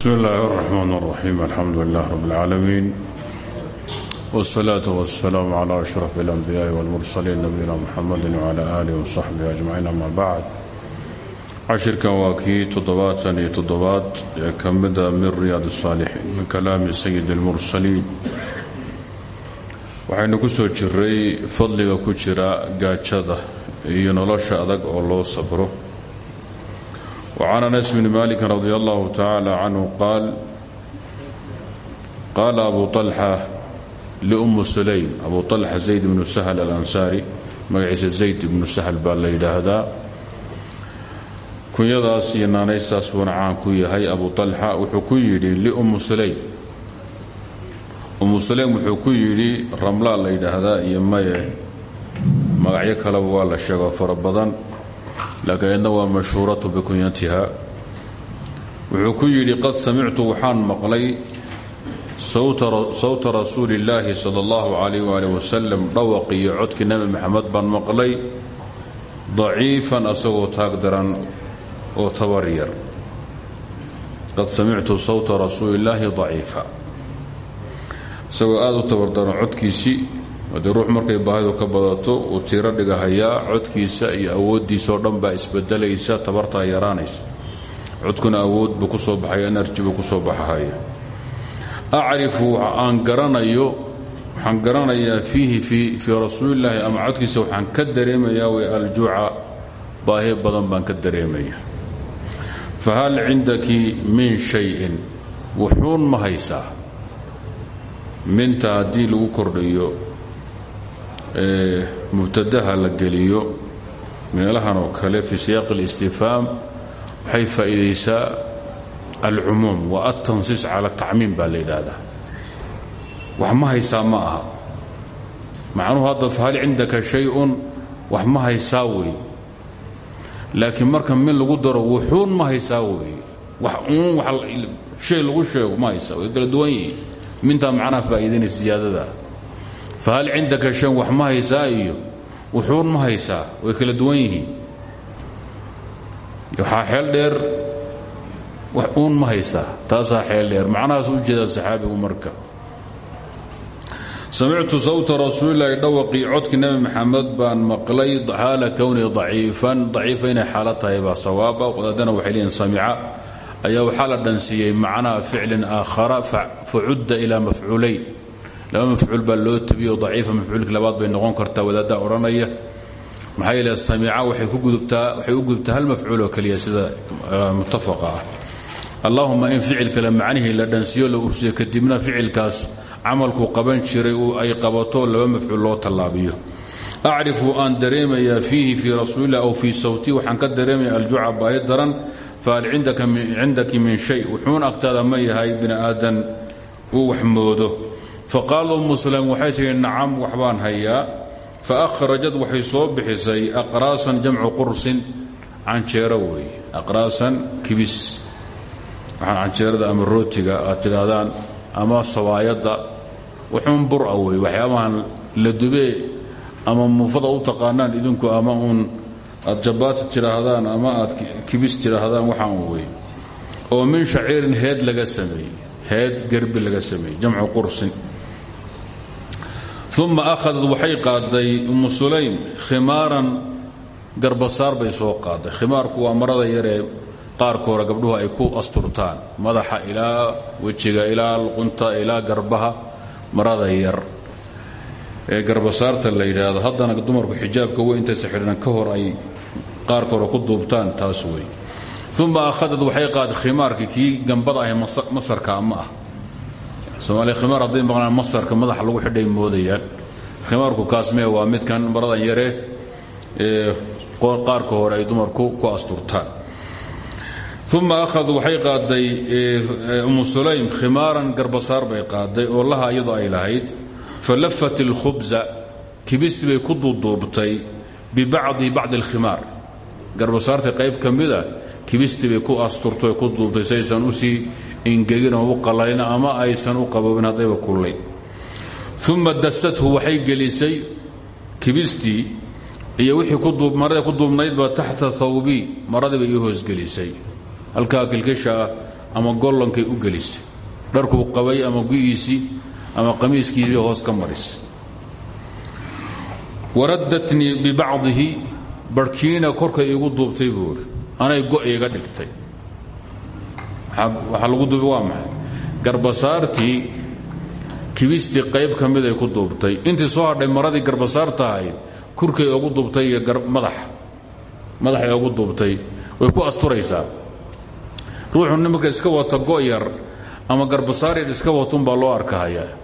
bsmi illaahi alraxmaan alraxiim alxamdu lilah rab alcaalamiin wsalaatu wasalaamu cala ashraf alambiyaai walmursaliin nabiyina muxamadi wcala aalihi wasaxbihi ajmaciin ama bacd cashirkan waa kii toddobaatan iyo toddobaad ee ka mida min riyaad saalixiin min kalaami sayid almursaliin waxaynu ku soo jiray fadliga ku jira gaajada iyo adag oo loo sabro. وعن أنس بن مالك رضي الله تعالى عنه قال قال أبو طلحة لأم سليم أبو طلحة زيد بن سهل الأنساري magaciisa zayd ibnu sahl baa la yidhaahdaa kunyadaas iyo naanaystaas buuna caan ku yahay abu طalxa wuxuu ku yidhi liummu sulaym ummu sulaym wuxuu ku yidhi ramlaa la yidhaahdaa iyo maye magacyo kaleba waa la sheego fara badan laakiin idna waa mashhuuratu bikunyatiha wuxuu ku yidhi qad samictu waxaan maqlay sawta rasuuli illaahi sal allahu calayh waali wasalam dhawaq iyo codkii maqlay daciifan asagoo taag daran oo qad samictu sawta rasuuli illaahi daciifa. Isagoo aada u haddii ruux markay baahidu ka badato uu tiiro dhigahayaa codkiisa iyo awooddiisa oo dhan baa isbedelaysa tabartaa yaraanaysa. Codkuna awood buu ku soo baxaya enerji buu ku soo baxahaya acrifu aan garanayo waxaan garanayaa fiihi fii rasuulillaahi ama codkiisa waxaan ka dareemayaa way aljuuca baahi badan baan ka dareemaya. Fahal cindaki min shayin wuxuun ma haysaa. Minta haddii lagu kordhiyo mubtadaha la geliyo meelahan oo kale fii siyaaq اlistifhaam waxay faa'iidaysaa alcumuum wa atansiis cala tacmiim baa la yidhaahdaa. Ma haysaa ma aha. Macnuhu hadda fahal cindaka shay-un ma haysaa wey laakiin marka min lagu daro wuxuun ma haysaa wey wax uun shay lagu sheego ma haysaa way kala duwan yihiin. Mintaa macnaha faa'iidaynaysa siyaadada fahal cindaka shan wax ma haysaa iyo wuxuun ma haysaa way kala duwan yihiin waxaa xeel dheer wax uun ma haysaa taasaa xeel dheer macnahaas u jeedaa saxaabigu marka samictu sawta rasuulilaahi dhawaqii codkii nebi maxamed baan maqlay xaala kownii daciifan daciifa inay xaalo tahay baa sawaaba wadaadana waxay leeyihiin samica ayaa waxaa la dhansiiyey macnaha ficlin aakhara facudda ilaa mafcuulayn laba mafcuul baa loo tabiyo daciifa mafcuulka labaad bay noqon kartaa wadaaddaa odhanaya maxaa yeele samiica waxay ku gudubtaa waxay u gudubtaa hal mafcuul oo keliya sida muttafaqa ah. Allahuma in ficilkale macnihii la dhansiyo la ursiyo kadibna ficilkaas camalku qaban jiray ay qabato laba mafcuul loo tallaabiyo. Acrifu aan dareemayaa fiihi fii rasuulilah aw fii sawti waxaan ka dareemaya aljuuca baahi daran fahal cindaki min shay. Wuxuun agtaada ma yahay bini aadan uu wax moodo faqaal ummu sulaym waxay tihi nacam waxbaan hayaa faakhrajad waxay soo bixisay aqraasan jamcu qursin canjeero weeye aqraasan kibis waxaan canjeerada ama rootiga aad tidhaahdaan ama sawaayadda wuxuun bura wey waxyaabahan la dubee ama muufada u taqaanaan idinku ama uun aad jabaati tidhaahdaan ama aad kibis tidhaahdaan waxaan wey oo min uma akhadad waxay qaaday ummu sulaym khimaaran garbasaar bay soo qaaday. Khimaarku waa marada yaree qaarka hore gabdhuhu ay ku asturtaan. Madaxa ilaa wejiga ilaa luqunta ilaa garbaha marada yar. Ee garbasaarta la yidhaahdo haddana dumarku xijaabka wey intaysa xidhan ka hor ay qaarka hore ku duubtaan taas wey uma akhadad waxay qaaday khimaarkii kii soomaaliya khimaar hadday maqlaan masarka madaxa lagu xidhay moodayaan. Khimaarku kaasmee waa midkan maradan yare ee qaarka hore ay dumarku ku asturtaan. Uma akhaduu waxay qaaday ummu sulaym khimaaran garbasaar bay qaaday oo laha iyadoo ay lahayd falafat اlkhubza kibisti bay ku duuduubtay bibacdi bacdi اlkhimaar garbasaarta qayb ka mida kibisti bay ku asturtay ku duubtay si aysan u sii ingegin oo u qalalin ama aysan u qaboobin haddayba kullay uma dasathu waxay gelisay kibistii iyo wixii marada ku duubnaydba taxta thawbi maradiiba ii hoosgelisay halkaa kilkisha ama gollonkay u gelisay dharkuu qabay ama gu'iisii ama qamiiskiisii hoos ka marisay waraddatnii bibacdihi barhkiina korkay igu duubtay buu idhi anay go' dhigtay waxaa lagu duubay waa maxay? Garbasaartii kibistii qayb ka mid ay ku duubtay. Intii soo hadhay maradii garbasaarta ahayd kurkay ogu duubtay iyo madaxa madaxay ogu duubtay. Way ku asturaysaa. Ruuxu marka iska wata go' yar ama garbasaar yar iska watunbaa loo arkahayaa.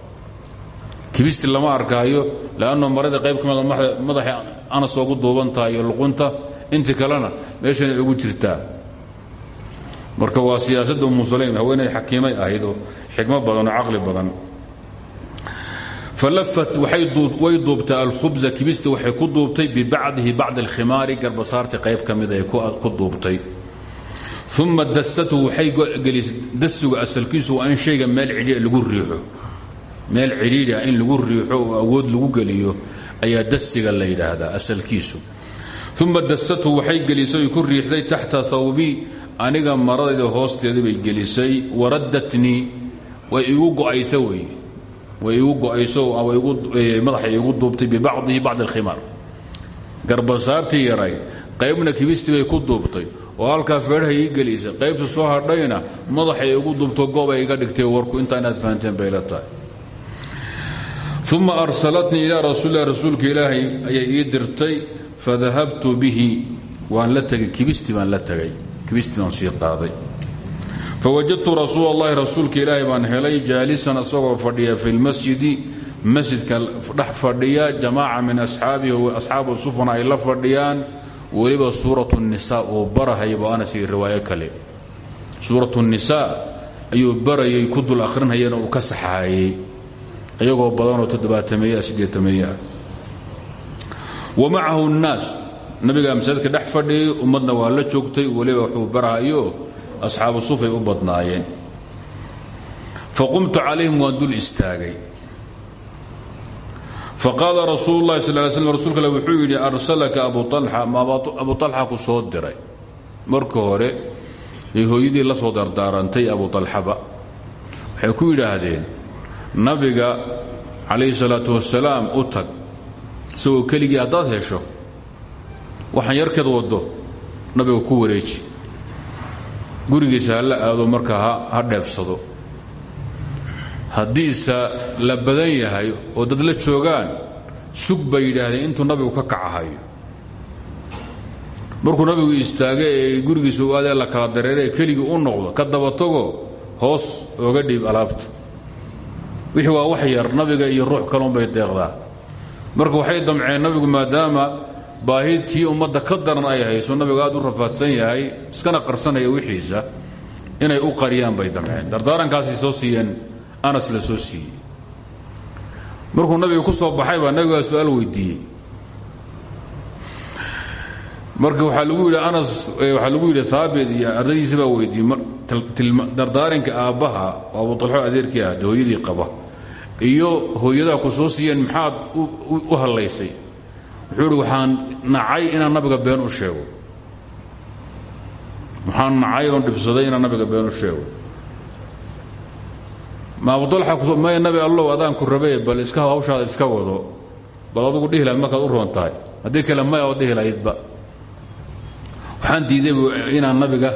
Kibistii lama arkahayo le'anno maradii qayb ka mida madaxay anas ogu duuban iyo luqunta. Intii kalena meeshanay ugu jirtaa marka waa siyaasadda umu sulaym haweenay xakiimay ahayd oo badan oo badan. Falafat way duubtay alkhubza kibista waxay ku duubtay bibacdihi bacd alkhimaari garbasaarti qayb ku duubtay. Uma dasatu waxay gelisay dasigu asalkiisu waa shayga meel cidhiia lagu riixo. Meel cidhiidha in lagu riixo oo awood lagu geliyo ayaa dasiga la yidhaahdaa asalkiisu. Uma dasatu waxay gelisay ku riixday taxta thawbii aniga maradayda hoosteeda bay gelisay waraddatnii way igu go'aysa wey way igu go'ayso madaxay igu duubtay bibacdihi bacd alkhimaar. Garbasaartii yarayd qaybna kibistii bay ku duubtay oo halkaa feedhaha ii gelisay. Qaybta soo hadhayna madaxay igu duubto goobay iga dhigtay warku intaa inaad fahanteen bay la tahay. Uma arsalatnii ilaa rasuulilah rasuulka ilaahay ayay ii dirtay fadahabtu bihi waan la tegay kibistii baan la tegay kibistii baan sii qaaday fawajadtu rasuul اllahi rasuulka ilaahay baan helay jaalisan isagoo fadhiya fi lmasjidi masjidka dhex fadhiya jamaaca min asxaabihi asxaabu sufna ay la fadhiyaan weliba suurat الnisa uu barahayba anas iyo riwaayo kale suurat الnisa ayuu barayay ku dul akhrinhayana uu ka saxaayey iyagoo badanoo toddobaatameye sideetameeah wa macahu الnaas nabigaa masaajidka dhex fadhiyay ummadna waa la joogtay weliba wuxuu barahayo asxaabu sufay u badnaayeen. Faqumtu calayhim waan dul istaagay. Faqaala rasuulu llahi sal ly slm alle wuxuu yidhi arsalaka abu alxa ma abu alxa ku soo diray. Marka hore bay la soo dardaarantay abu alxaba waxay ku yidhaahdeen nabiga calayhi salaatu wasalaam u tag isagoo keligii haddaad hesho waxaan yarkeed waddo nabiga ku wareeji. Gurigiisa ha aado markaa ha dheefsado. Haddiise la badan yahay oo dad la joogaan sug bay yidhaahdeen intuu nabigu ka kacahayo markuu nabigu istaagay ee gurigiisa u aadee la kala dareere keligii u noqdo ka daba tago hoos ooga dhiib alaabta. Wixii waa wax yar nabiga iyo ruux kalunbay deeqdaa. Marka waxay damceen nabigu maadaama baahi tii ummadda ka daran ay hayso nabigu aad u rafaadsan yahay iskana qarsanaya wixiisa inay u qariyaan bay damceen. Dardaarankaasay soo siiyeen anas la soo siiyey. Markuu nabiga ku soo baxay baa nabigaa su'aal weydiiyey. Marka lagu yidhi anas waxaa lagu yidhi haabit iyo ardaydiisa baa weydiiyey dardaaranka aabbaha oo abu talxo adeerkii ah hooyadii qaba. Iyo hooyadaa ku soo siiyeen maxaad u hallaysay wuxuu idhi waxaan nacay inaan nabiga been u sheego. Waxaan nacay oon dhibsaday inaan nabiga been u sheego. Ma abudalxa maya nabi allow adaanku rabe bal iska hawshaada iska wado bal adugu dhihi lahayd markaad u roon tahay. Kale maya oo dhihi lahaydba. Waxaan diiday inaan nabiga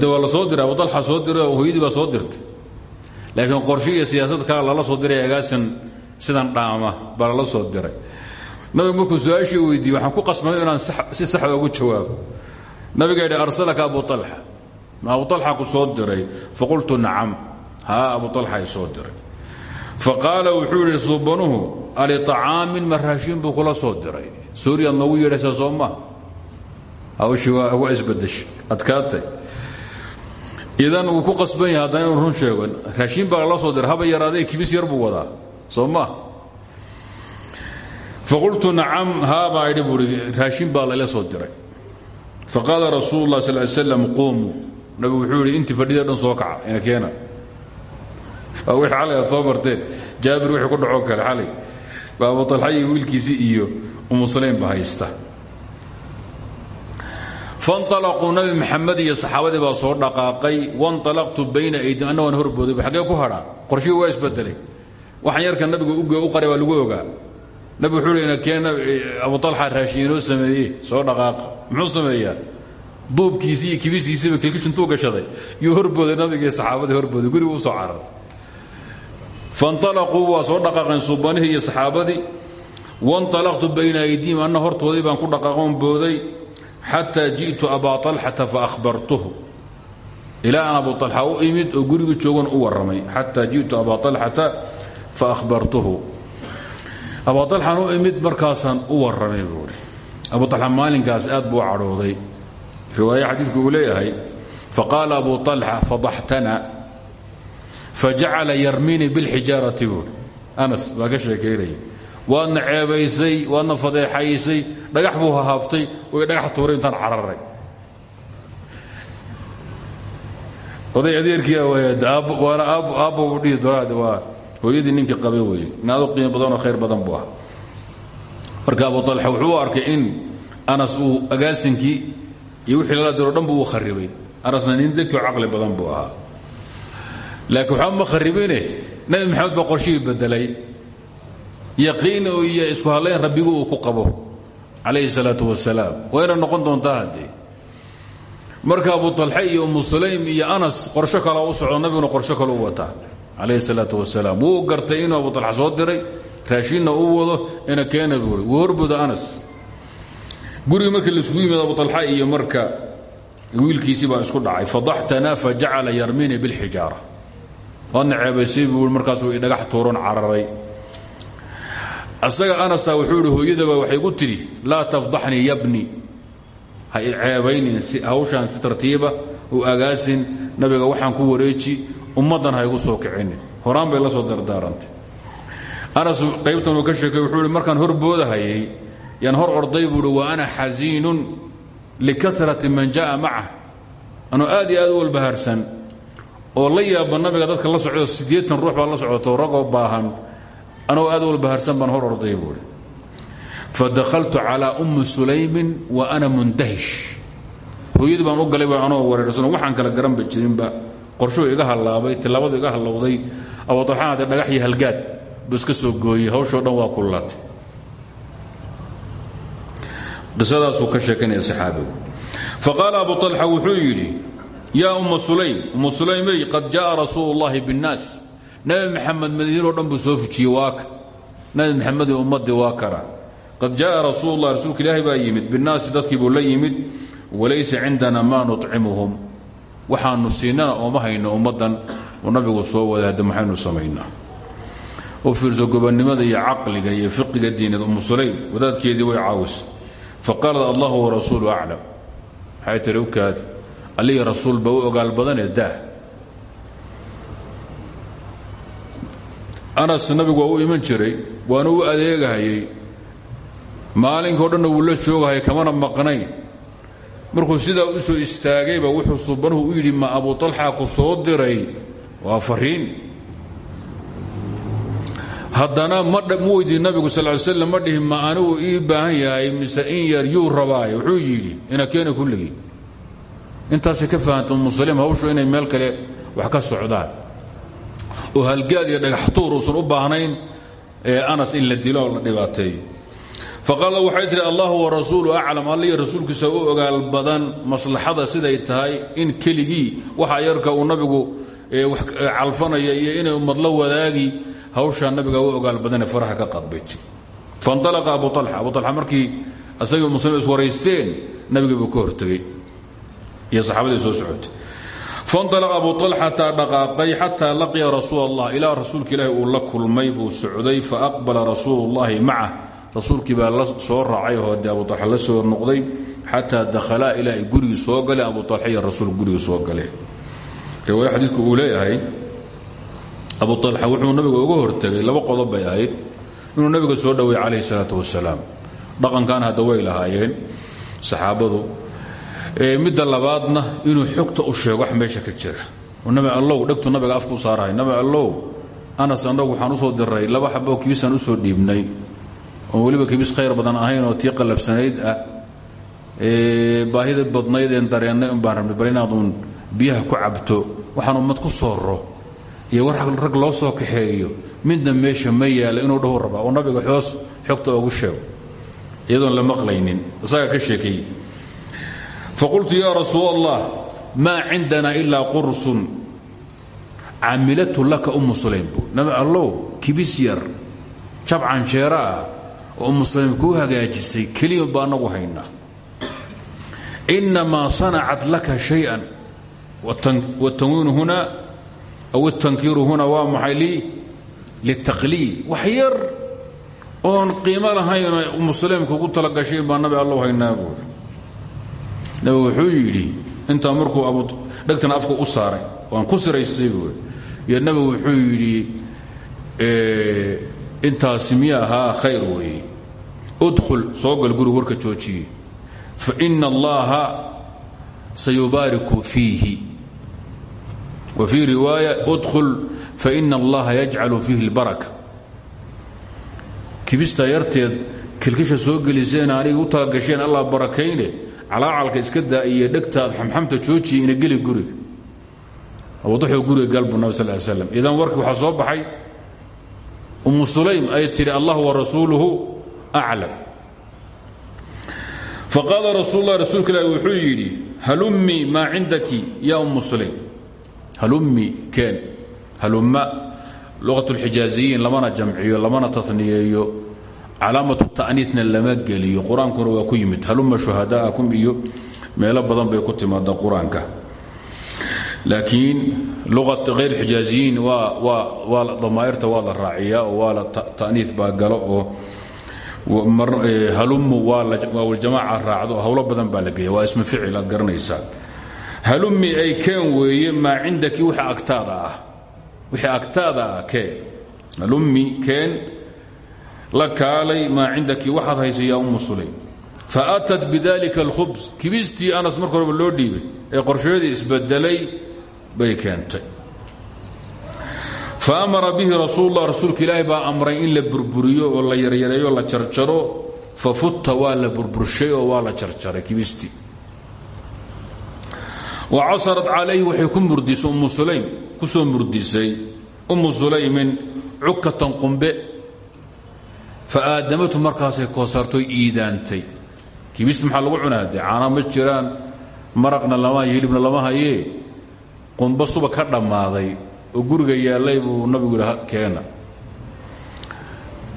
de waa la soo diray abudalxa soo diray oo hooyadii baa soo dirtay. Laakiin qorshe iyo siyaasad kale lala soo diray agaasan sidan dhaama baa lala soo diray nabigu markuu su'aashii weydiiyey waxaan ku qasbanay inaan si sax oogu jawaabo. Nabiga yidhi arsalaka abu alxa ma abu alxa ku soo diray. Faqultu nacam. Haa abu alxa i soo diray. Faqaala wuxuu yidhi suubanuhu aliطacaamin ma raashin buu kula soo diray. Suuriyaad noogu yeedhaysaa soo maa hawshii waa isbadeshay adkaatay. Idan uu ku qasban yahay haddana inuu run sheego raashin baa lala soo diray haba yaraadee kibis yar buu wadaa soo maa faqultu nacam haabaa idhi buui raashin baa layla soo diray faqaala rasuulu lah sal slam quumuu nabigu wuxuu yidhi intii fadhida dhan soo kaca ina keena wixii xalay aad soo marteen jaabir wixii ku dhacoo kale xalay baa abualxa iyo wiilkiisii iyo umusalaym ba haysta fanalaquu nabi maxamed iyo saxaabadii baa soo dhaqaaqay wanalaqtu bayna aydiim anna waan horboodayba xaggee ku hadhaa qorshihii waa isbedelay waxaan yarka nabiga u qaray waa lagu ogaa nabi wuxuu lena keen abu alxa raashin inoo soo dhaqaaqa muxuu sameeyaa? Duubkiisii iyo kibistiisiiba kilkishintuu gashaday. Yuu horbooday nabigii saxaabadii horbooday. Gurigu u soo cararay. Fanalaquu waa soo dhaqaaqeen subanihii iyo saxaabadii. Wanalaqtu bayna aydiihim anna hortoodii baan ku dhaqaaqoon booday. Xataa ji'tu abaa alxata faahbartuhu ilaa aan abu alxa u imid oo gurigu joogan u warramay. Xataa ji'tu abaa alxata faahbartuhu abu alxaan u imid markaasaan u warramay buuri abu alxa maalinkaas aad buu cadhooday riwaaya xadiidku uu leeyahay faqaala abu alxa fadaxtana. Fajacala yarminii bilxijaarati buuri anas baa ka sheekaynaya waadna ceebaysay waadna fadeexaysay dhagax buu hahaabtay way dhagax tuuray intaan cararay. Oday adeerkii waana aabbo u dhihi doonaa hooyadii ninkii qabe weeye naado qiimo badanoo khayr badan buu ah. Marka abu alxa wuxuu u arkay in anas uu agaasinkii iyo wixii lala diro dhan buu u kharibay anasna nin dekio caqli badan buu ahaa. Laakiin waxba ma kharibine nabi maxamed baa qorshihii bedelay. Yaqiin iyo isku hadlayn rabbigu uu ku qabo calayhi salaatu wasalaam wayna noqon doontaa haddee marka abu alxe iyo umu sulaym iyo anas qorsho kale u socdo nabiguna qorsho kale u wataa calayhi salaatu wasalaam wuu gartay inuu abu alxa soo diray raashinna uu wado ina keena buuri wuu anas. Gurigi markii laiskugu yimid abu alxa iyo marka wiilkiisii baa isku dhacay. Fadaxtana fajacala yarmini bilxijaara. Waadna ceebaysay buu markaasuu dhagax tuuron cararay. Asaga anasa wuxuu hooyadaba waxay gu tidhi laa tafdaxnii yabni ha ceebaynin si hawshaan si tartiiba u agaasin nabiga waxaan ku wareeji ummaddan ha igu soo kicinin horaan bay la soo dardaarantay. Anas qaybtan uu ka sheekay wuxuu ihi markaan hor boodahayay yaan hor orday buuhi wa ana xasiinun likarati man ja'a macah. Anuu aad iyo aad u walbahaarsan oo la yaaba nabiga dadka la socdo siddeetan ruux baa la socoto ragoo baahan anoo aad walbahaarsan baan hor orday buui fadahaltu calىa ummi sulaymin wa ana mundahish hooyadii baan u galay anoo wareersan waxaan kala garanba jirinba qorshuu iga hallaabay tilaabadu iga hallowday abuaxaanade dhagax iyo halgaad buu soo gooyey hawshoo dhan waa kullaatay. Qisadaasuu ka sheekanaya saxaabigu. Faqaala abu alxa wuxuu yidhi yaa sulaym umma sulaymey qad ja'a rasuulu ullaahi binnaas. Nabi maxamed madiinoo dhan soo fujiyey waaka nabi maxamed iyo ummaddii qad ja'a rasuulu lah rasuulka ilaahi baa yimid. Binnaasi dadkii buu la yimid. Walaysa cindana waxaanu siinana ooma hayno ummaddan uu nabigu soo wadaada maxaynu samaynaa. U fiirso gobonnimada iyo caqliga iyo fiqiga diineed umu sulaym wadaadkeedii way caawisa faqaalad allahu warasuulu aclam. Maxay tiri u kaadi allihi rasuul ba u ogaal badanee daah. Anas nabigu waa iman jiray waana u adeegahayay. Maalinkao dhanna wuu la joogahaya kamana maqnayn markuu sidaa u soo istaagayba wuxuu subanuhu u yidhi ma abu talxa ku soo diray? Waa fariin. Haddana ma weydiin nabigu sal ly slam ma dhihin ma anigu ii baahan yahay mise in yar yuu rabaaye wuxuu yidhi ina keena kulligii intaasay ka fahanta musalim hawshu inay meel kale wax ka socdaan. Oo halgaad iyo dhagaxtuur uusan u baahnayn anas in la dilo la dhibaateeyo faqaala waxay tihi allahu warasuulu aclam alliyo rasuulkiisa u ogaal badan maslaxada siday tahay in keligii waxa yarka uu nabigu calfanaya iyo inay ummad la wadaagi hawshaa nabiga u ogaal badane faraha ka qadbay fainalaqa abu alxa abu alxa markii asagii muslim iswaraysteen nabigii buu ka hortegey iyo saxaabadii soo socotay. Fainalaqa abu alxata dhaqaaqay xataa laqiya rasuul allah ilaa rasuulka ilaahi uu la kulmay buu socday faaqbala rasuulu llahi macah rasuulkii baa la soo raacay oo dee abu alxa la soo noqday xataa dakhalaa ilaa ay soo galeen abu alxa iyo rasuul gurigii soo galeen riwaaya xadiidku uu leeyahay abu alxa wuxuu nabiga uga hortegay laba qodob bay ahayd. Inuu nabiga soo dhoweey calayhi salaatu wasalaam. Dhaqankan hadda way lahaayeen saxaabadu. Midda labaadna inuu xogta u sheego wax ka jira. Nabi allow dhegtu nabiga afku saarahay. Nabi allow anas annagu waxaan u soo diray laba xaboo kiisaan u soo dhiibnay oo weliba kiis khayr badan ahayn oo tii qallabsanayd ah baahida badnaydeen dareennay un baan rabnay bal inaaduun biyaha ku cabto waxaan ummad ku sooro iyo war rag loo soo kaxeeyo midna meesha ma yaalla inuu dhahu rabaa oo nabiga xoos xogta ogu sheego iyadoon la maqlaynin isagaa ka sheekeeyey faqultu yaa rasuul allah maa cindana ilaa qursun camilatu laka ummu sulaym. Bu nabi allow kibis yar jab canjeera ah oo ummu sulaym kuu hagaajisay keliya baa anagu haynaa inamaa laka shay-an watanwiinu huna aw اtankiiru huna waa maxay litaqliid wax yar oon qiimo lahayn muslimka ugu talagashayn baa nabi allow haynaa buuri nabigu wuxuu yidhi intaa markuu dhegtana afka u saaray waan ku siraystay buuri iyo nabigu wuxuu yidhi intaasi miya ahaa khayr weeye. Udkhul soo gal warka joojiye. Faina allaha sayubaariku fiihi. Wa fii riwaaya udkhul faina allaha yajcalu fiihi اlbaraka kibista yarteed kilkisha soo geliseen u talagasheen allah barakayne calaacalka iska daa iyo xamxamta joojiya ina geli guriga. Abudaxuu guriga galbu nab sal l idan warkii waxaa soo baxay umu sulaym ay tidhi allah warasuuluhu aclam faqaala rasuul lah rasuulka ilaahi wuxuu yidhi halummi maa cindaki ya umu sulaym. Halummi keen. Halumma luqat اlxijaaziyiin lamana jamciyo lamana taniyeeyo calaamatu ta'niisna lama geliyo. Qur'aankuna waa ku yimid halumma shuhadaa'akum iyo meelo badan bay ku timaada qur'aanka laakiin luqat hayr xijaaziyiin damaairta waa la raaciyaa oo waa la ta'niis baa galo oo halummu waawljamaaca raacdo hawlo badan baa la geeya waa ismu ficil aad garanaysaan halummi ay keen weeye maa cindaki waxa agtaada ah. Wixii agtaada ah keen halummi keen la kaalay maa cindaki waxaad haysa yaa ummu sulaym. Fa atat bidalika alkhubs kibistii anas marka horeba loo dhiibay ee qorsheedii isbedelay bay keentay. Fa amara bihi rasuullah rasuulka ilaahi baa amray in la burburiyo oo la yaryareeyo la jarjaro fa futta waa la burburshay oo waa la jarjaray kibistii wa casarat calayhi waxay ku murdisay ummu sulaym ku murdisay ummu sulaymin cukatan qumbe. Fa aadamatu markaasay koosartoy iidaantay. Kibist maxaa lagu cunaa dee caana ma jiraan maraqna lama hayo lama hayee qumbo suba ka dhammaaday oo guriga yaallay buu nabigu yidhi keena.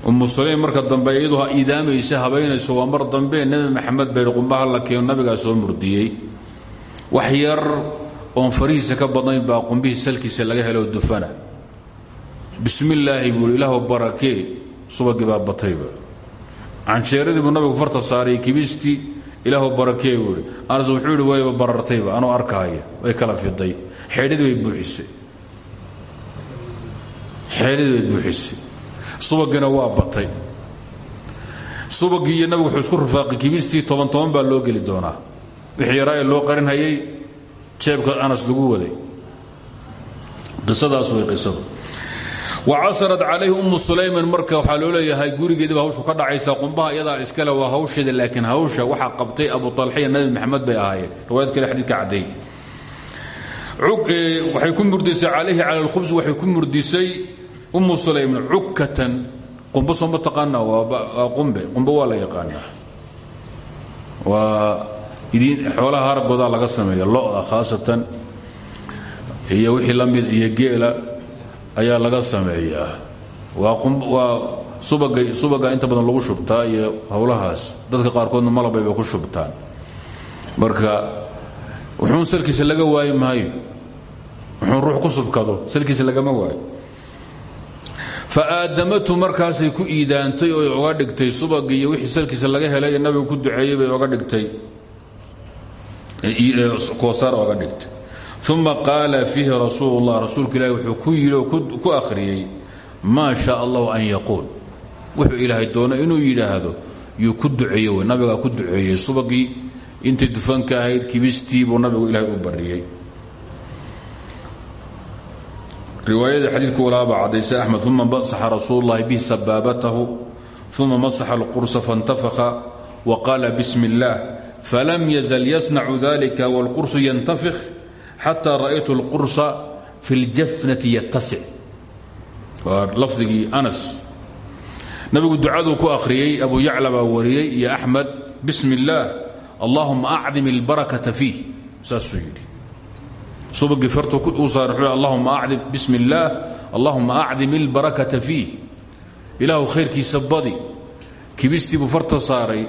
Ummu sulaym marka dambe iyadu ha iidaamaysa habaynayso waa mar dambe nebi maxamed bay qumbaha la keeno nabigaa soo murdiyey. Wax yar oon ka badnayn baa qumbihii salkiisa laga helo dufana. Bismi illaahi ilaahw barakee subagii baa. Batayba cansheeradii buu nabigu farta saaray kibistii ilaahw barakee buui anas wuxuu wayba barartayba anoo arkaaya way kala fiday xeedhadii bay buuxisay. Xeedhadii bay buuxisay. Subagiina waa batay. Subagii iyo nabigu wuxuu isku rafaaqay kibistii toban toban baa loo geli doonaa. Wixii yaraa ee loo qarin hayay jeebka anas lagu waday. Qisadaas way qisadu wa casarat calayhi ummu sulayman marka waxaa loo leeyahay gurigeediba hawshu ka dhacaysa qumbaha iyadaa iskale waa hawsheeda laakiin hawsha waxaa qabtay abu talxiya nabi maxamed bay ahaayeen. Riwaayad kale xadiidka caddeey waxay ku murdisay calayhi cala alkhubs waxay ku murdisay ummu sulayman cukkatan. Qumbo soo ma taqaana waa qumbe. Qumbe waa la yaqaanaa. Waa idin xoolaha haragoodaa laga sameeya lo-da khaasatan iyo wixii la mid iyo geela ayaa laga sameeyaa. Waa waa subaga subaga inta badan lagu shubtaa iyo howlahaas dadka qaarkoodna malabayba ku shubtaan. Marka wuxuun salkiisa laga waayi maayo. Wuxuun ruux ku subkado salkiisa lagama waayo. Fa aadamatu markaasay ku iidaantay oo oga dhigtay subagii iyo wixii salkiisa laga helay ee nabigu ku duceeyey bay oga dhigtay. Koosaar oga dhigtay. Uma qaala fiihi rasuul اllah wuxuu ku yidhi ku akhriyey maa shaa allahu an yaquul. Wuxuu ilaahay doono inuu yidhaahdo yuu ku duceeye nabigaa ku duceeyey subagii intay dufanka ahayd kibistii buu nabigu ilaahay u bariyey riwaayada xadiidku walaaba cadaysa axmed uma masaxa rasuul اllahi bihi sabaabatahu uma masaxa alqursa faاntafaka wa qaala bismi اllaah falam yazal yasnacu dalika wاlqursu yantafik xata ra'aytu اlqursa fi اljafnati yatasic waa lafdigii anas nabigu ducaduu ku akhriyey abu yacla baa wariyey iyo axmed bismi اllaah allahuma acdim اlbarakata fiih saasuu yidhi subagii fartu uu saar allahuma acdim bismi اllaah allahuma acdim اlbarakata fiih ilaahu khayrkiisa badi kibistii buu farta saaray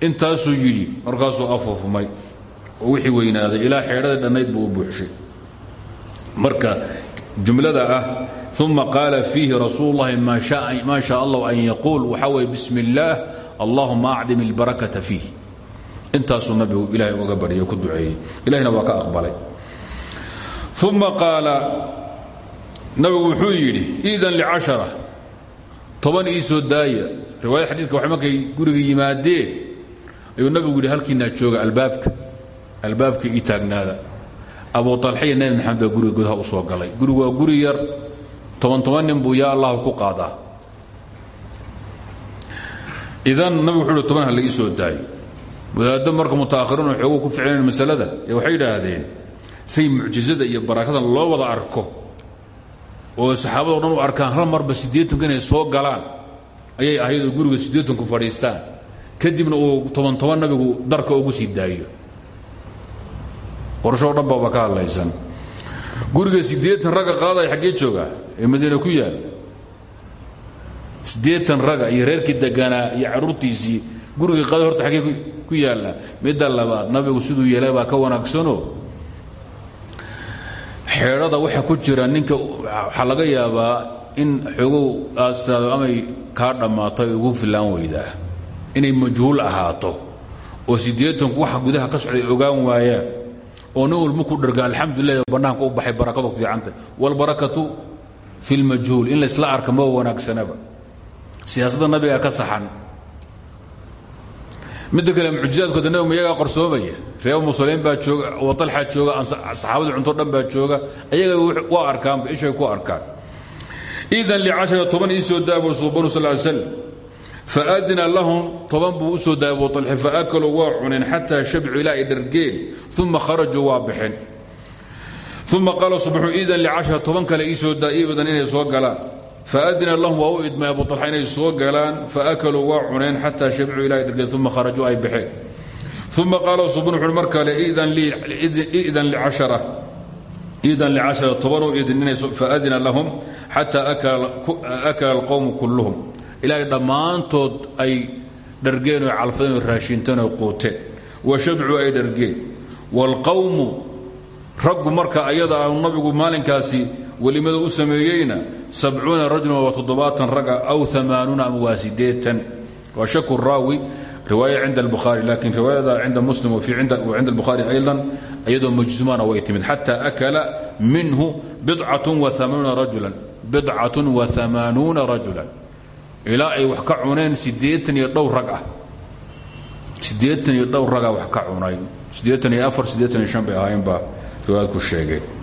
intaasuu yidhi markaasuu afuufmay oo wixii weynaaday ilaa xeedhada dhannayd buu u buuxshay marka jumlada ah uma qaala fiihi rasuul اllahi maa sha allah an yaquul waxaa weye bismi اllaah allahuma acdim اlbarakata fiih intaasuu nabigu ilaahay oga barya ku duceeyey. Ilahina waa ka aqbalay. Uma qaala nabigu wuxuu yidhi iidan licashara toban ii soo daaya. Riwaayad xadiidka waxay markay guriga yimaadeen ayuu nabigu yidhi halkiinaa jooga albaabka albaabka ii taagnaada. Abu talxa iyo nabi maxamed baa guriga gudaha u soo galay. Gurigu waa guri yar toban toban nin buu yaa allahu ku qaadaa. Idan nabigu wuxuu hi toban ha la ii soo daayo wadaaddo marka mutaahiriin oo xoogu ku ficnayn masalada waxay yidhaahdeen say mucjizada iyo barakada loo wada arko oo saxaabado dhan arkaan hal marba siddeetanku inay soo galaan ayay ahayd oo guriga siddeetanku fadhiistaan. Kadibna uu toban toban nabigu darka ugu sii daayo. Qorshoo dhan baaba ka hadlaysan. Guriga siddeetan ragga qaadaya xaggee jooga ee madiina ku yaal. Siddeetan raga iyo reerkii deganaa iyo carruurtiisii guriga qaada horta xaggee ku yaalla midda labaad nabigu siduu yeelay baa ka wanaagsanoo xeedhada waxa ku jira ninka waxaa laga in xoogow aad tiraado amay kaa ugu fillaan weydaa inay majhuul ahaato oo siddeetanku waxa gudaha ka socday ogaan waayaan oo nin walba ku dharga alxamdulilah u baxay barakadu fiicantay waalbarakatu fi lmajhuul in laysla arka ma wanaagsanaba. Siyaasadda nabiga ka saxan midda kale mucjizaadkooda nabigu iyagaa qarsoomaya. Reer muslimiin baa jooga oo talxa jooga saxaabadii cunto dhan baa jooga ayaga waa arkaanba ishay ku arkaan. Idan licashara toban ii soo daabo suubanu sal ly slam faadina lahum toban buu u soo daabo talxe faakaluu waa cuneen xataa shabcu ilaa ay dhargeen uma kharajuu waa baxeen uma qaala subxuu idan licashara toban kale ii soo daa ii inay soo galaan faadina lahum waa u idmay abu alxa inay soo galaan faakaluu waa cuneen xataa shabcu ilaa ay dhargeen uma kharajuu ay baxeen uma qaala subn wuxuui mar kale idan licashara tobanuu idinina faadina lahum xataa akala alqowmu kulluhum ilaahay dhammaantood ay dhargeen oo calfadeen oo raashinteen oo quuteen wa shabcu ay dhargeen waalqowmu raggu marka ayada aanu nabigu maalinkaasi welimada u sameeyeyna sabcuuna rajulan waa toddobaatan raga aw amaanuuna ama waa sideetan waa shaku raawi riwaaya cinda albukhaari laakiin riwaayada cinda muslim cinda albukhaari aydan iyadoo majzumana way timid. Xata akala minhu bidcatun waamaanuuna rajulan bidcatun waamaanuuna rajulan. Ilaa ay wax ka cuneen siddeetan iyo dhowr rag ah. Siddeetan iyo dhowr ragaa wax ka cunay. Siddeetan iyo afar siddeetan iyo shan bay ahaayeen baa riwaayadku sheegeen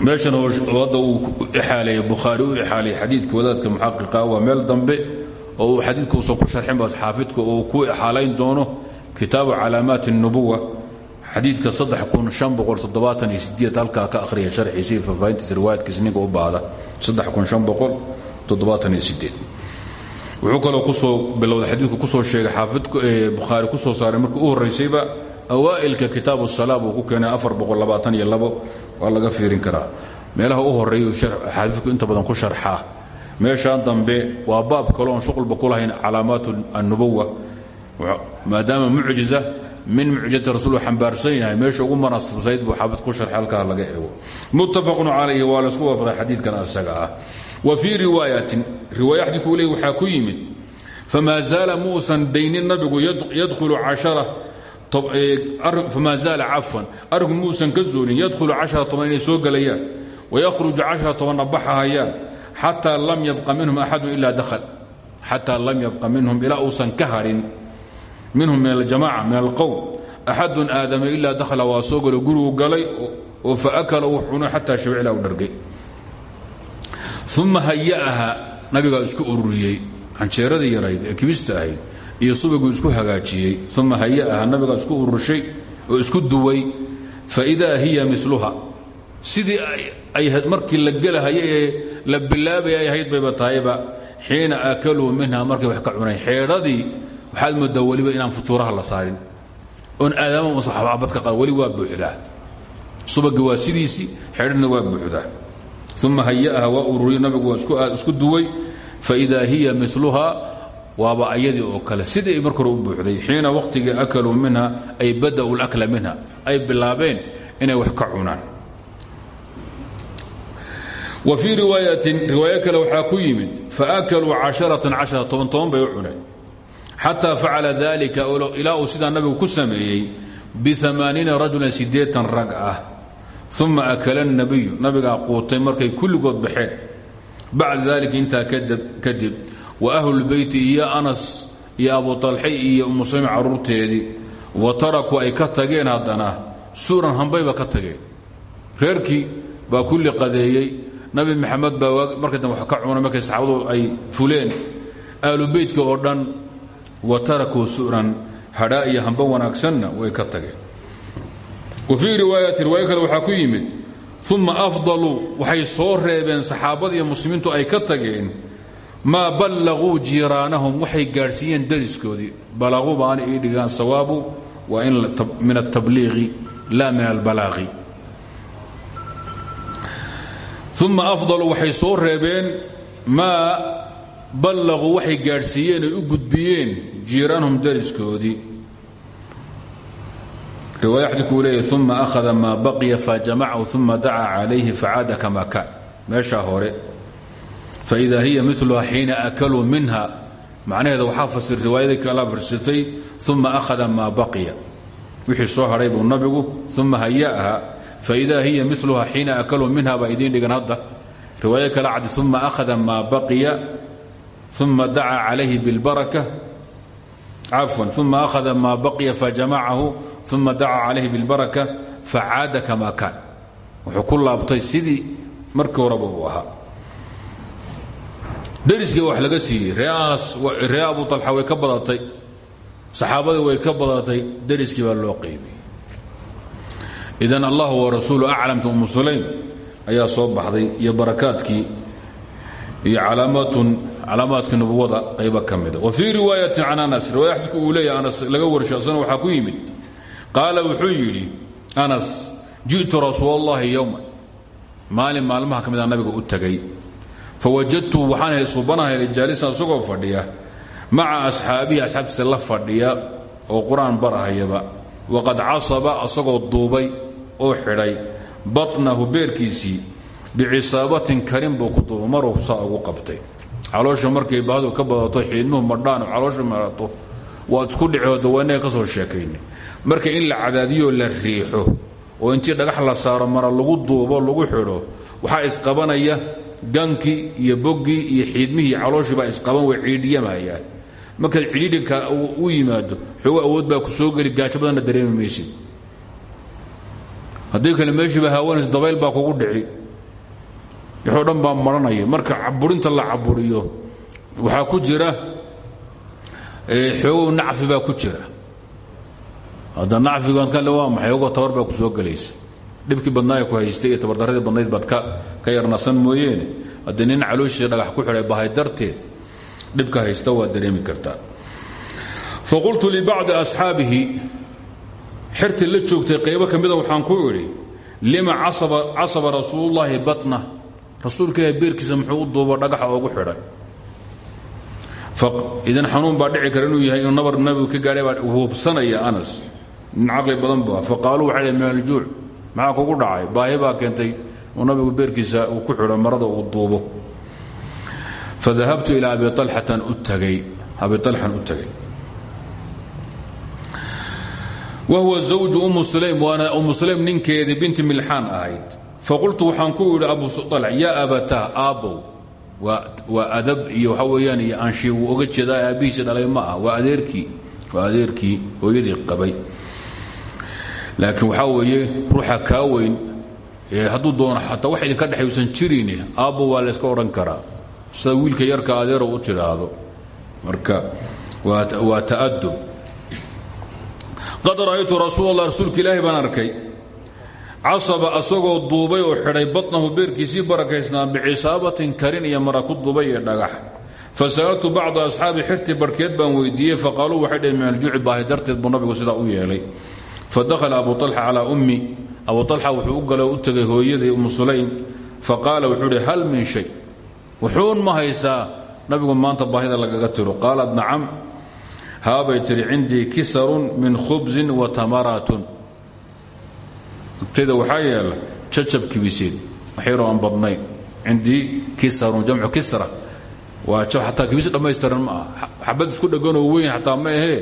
meeshan hadda uu ixaaleeyey bukhaari u ixaaleeyey xadiidka wadaadka muxaqiqa waa meel dambe oo uu xadiidkuusan ku sharxin ba xaafidku uu ku ixaalayn doono kitaabu calaamaati الnubuwa xadiidka halkaa ka akhriya sharxiisa iyo faahfaahintiisa riwaayadkiisa ninka u baahda wuxuu kaloo ku soo bilowday xadiidku ku soo sheegay xaafidku bukhaari ku soo saaray markii u horraysayba awaailka kitaab sala buu ku keenay waa laga fiirin karaa. Meelaha u horeeyu xadiiku inta badan ku sharxaa. Meeshaan dambe waa baab kaloon shuqulba ku lahayn calaamaat annubuwa maadaama mucjiza min mucjizati rasul ambaarsan yahay meesha ugu manaasabsayd buu xaafid ku sharxay halkaa laga eego. Muttafaqun calayhi waa laysku waafaqay xadiidkan isaga ah. Wa fii riwaayatin riwaaya xadiidku leey waxaa ku yimid famaa zaala muusan daynin nabigu famaa zaala cafwan arrinku muusan ka cashara toban inay soo gelayaan cashara tobanna baxahayaan xataa lam yabqa minhum axadun ilaa dahl xataa lam yabqa minhum ilaa uusan ka hadhin minhum min aljamaca min alqowm axadun aadama ilaa dakhala waa soo galo gurigu galay oo faakala uu cunay xataa shabicla u dhargay. Uma haya'aha nabigaa isku ururiyey. Canjeeradii yarayd ee kibista ahayd iyo subaguu isku hagaajiyey uma haya'aha nabiga isku ururshay oo isku duway faidaa hiya miluha sidii markii la gelahaye ee la bilaabaya ay ahayd bayba tahayba xiina akaluu minha markay wax ka cunayn xeedhadii waxaad moodaa weliba inaan futuuraha la saarin. Oon aadaama usan xabxabad ka qaa weli waa buuxdaa. Subagii waa sidiisii xeedhadna waa buuxdaa. Uma haya'aha waa ururiy nabigu waa isku duway faidaa hiya miluhaa waaba ayadii oo kale sidii ay marka hore u buuxday xiina wakhtigii akaluu minha ay bada'u lakla minha ay bilaabeen inay wax ka cunaan. Wa fii riwaayatin riwaayo kale waxaa ku yimid faakaluu casharatan cashara toban toban bay u cuneen xataa facala dalika ilaa uu sidaa nabigu ku sameeyey biamaaniina rajulan sideetan rag ah. Uma akala nabiyu nabigaa quutay markay kulligood baxeen. Bacda dalika intaa kadib wa ahlulbeyti iyo anas iyo abu talxe iyo muslim caruurteedii wa tarakuu ay ka tageen haddana suuran hambayba ka tageen. Reerkii baa kulli qadeeyey nabi maxamed baa marka dambe wax ka cunay markay saxaabadu ay fuleen. Ahlubeytka oo dhan wa tarakuu su'ran hadhaa iyo hamba wanaagsanna way ka tageen. Wa fii riwaayati riwaayo kale waxaa ku yimid uma afdaluu waxay soo reebeen saxaabada iyo muslimiintu ay ka tageen maa ballaguu jiiraanahum waxay gaadhsiiyeen dariskoodii. Balaquu baana ii dhigaan sawaabu waa in min altabliiqi laa min albalaaqi uma afdaluu waxay soo reebeen maa ballaquu waxay u gudbiyeen jiiraanhum dariskoodii. Riwaaya xadiidku uu leeyahy uma akhada maa baqiya fajamacahu uma dacaa calayhi facaada kama kaan meeshaa hore faida hiya miluha xiina akaluu minha macnaheeda waxaa fasir riwaayadii kala farsitay uma akhada maa baqiya wixii soo hadhay buu nabigu uma haya'aha faida hiya miluha xiina akaluu minha baa idiin dhigan hadda riwaayo kala cadi uma akhada maa baqiya uma dacaa calayhi bilbaraka cafwan uma akhada maa baqiya fajamacahu uma dacaa calayhi bilbaraka facaada kama kaan wuxuu ku laabtay sidii markii horeba uu ahaa dariskii wax laga siiyey ree abu alxa way ka badatay way ka badatay baa loo qaybiyey idan allah warasuulu aclamta umu sulaym soo baxday iyo barakaadkii iyo alaamatun calaamaadkii nubuwada qaybo ka mida wa fii riwaayatin can anas riwaya xadidku uu anas waxaa ku yimid qaala wuxuu yidhi anas ji'tu rasuul allahi yowman maalin maalmaha ka mida nabiga u tegay fawajadtu waxaan helay jaalisan isagoo fadhiya maca asxaabihi asxaabtiisa la fadhiya oo qur'aan waqad casaba asagoo duubay oo xidhay batnahu beerkiisii bicisaabatin karin buu ku duuba maruu saa ugu qabtay caloosha markay baahdu ka badato xiidmuhu madhaan calooshu marato waad isku dhici dawaanaga ka soo sheekaynay marka in la cadaadiyoo la riixo oo intii dhagax la saaro mara lagu duubo lagu xidho waxaa isqabanaya gankii iyo boggii iyo xiidmihii calooshiibaa isqaban way ciidhiyamayaan markaad cidhiidhinka u yimaado xoogo awood baa ku soo geli gaajo badanna dareemi haddii kale meeshiiba haawanayso dabayl baa kugu dhici. Wixoo dhan baa maranaya marka caburinta la caburiyo waxaa ku jira xoogow nacfi baa ku jira. Hadda nacfigan kale waa maxay? Ogoo tabar ku soo gelaysa. Dhibkii badnaaye ku haystay iyo tabardaradii badnayd ka yarnasan mooyeene. Haddii nin calooshiisa dhagax ku xidhay bahay darteed dhibka haysta waad dareemi kartaa faqultu libacdi asxaabihi xertii la joogtay qaybo ka mida waxaan ku idhi lima casaba rasuulullaahi batna? Rasuulka beerkiisa muxuu u duubo dhagaxa oogu xidhay. Idan xanuun baa dhici kara inuu yahay nabar nabigu ka gaadhay baa hubsanaya anas. Nin caqli badan bu faqaaluu waxay min aljuuc maxaa kugu dhacay? Baahi baa keentay uu nabigu beerkiisa uu ku xidho marada uu duubo. Fadahabtu ilaa abi alxatan u tagay. Abi alxan u tagay. Wahuwa zawju umu sulaym waana umu sulaym ninkeedii binti milxaan ahayd. Faqultu waxaan ku idhi abu alx yaa abatah aabbow waa adab iyo waxa weeyaan iyo anshi wuu oga jeedaa aabbihiisa dhalay ma ah waa adeerkii waa adeerkii hooyadii qabay. Laakiin waxaa weeye ruuxa kaa weyn hadduu doono xataa wax idinka dhexay usan jirin aabbo waa layska odhan karaa. Sida wiilka yarka adeero u tidhaahdo. Marka waa ta'adub qad ra'aytu rasuul allah rasuulka ilaahi baan arkay. Casaba asagoo duubay oo xidhay batnahu beerkiisii barakaysnaa bicisaabatin karin iyo mara ku duubay iyo dhagax. Fasa'altu bacda asxaabi xirti barhkeed baan weydiiyey faqaaluu waxay dhaheen min aljuuci baahi darteed buu nabigu sidaa u yeelay fadakhala abu alxa calaa ummi. Abu alxa wuxuu u galay oo u tegay hooyadii umu sulaym. Faqaala wuxuu hi hal min shay? Wuxuun ma haysaa. Nabigu maanta baahida lagaga tiro. Qaalat nacam haabay tihi cindii kisarun min khubsin wa tamaratun. Agtayda waxaa yeela jajab kibiseed. Waxyaroo aan badnayn. Cindii kisarun jamcu kisra. Waa ataa kibis dhammaystiran ma aha. Xabad isku dheganoo weyn xataa ma ahee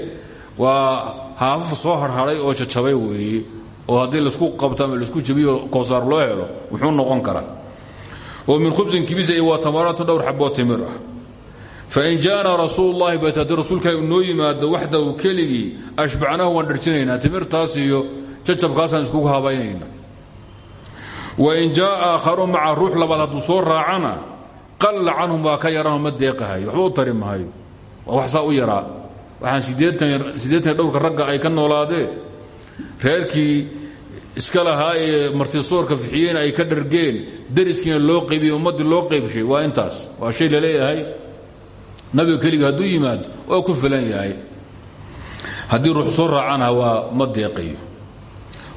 waa haafaf soo harharay oo jajabay weeye oo haddii la isku qabto ama la isku jabiyo koosaar loo helo wuxuu noqon karaa. Oo min khubsin kibisa waa tamaaraatu dhowr xaboo timir ah. Fain jaana rasuul llahi bat haddii rasuulka noo yimaado waxdahu keligii ashbacnahu waan dharjinaynaa timirtaas iyo jajabkaasaan iskugu habaynayna wain jaa aakharu maca ruux labaad hadduu soo raacana qalla canhum waa ka yaranoo ma deeqahayo waxba u tari mahayo waa wax saa u yaraa waxaan siddeetan dhowrka ragga ay ka noolaadeen. Reerkii iska lahaa ee martisoorka fixiyeen ay ka dhargeen. Dariskiina loo qaybiye ummaddii loo qaybshay waa intaas. Waa shay la leeyahay. Nabiga keliga hadduu yimaado waa ku filan yahay. Haddii ruux soo raacana waa ma deeqayo.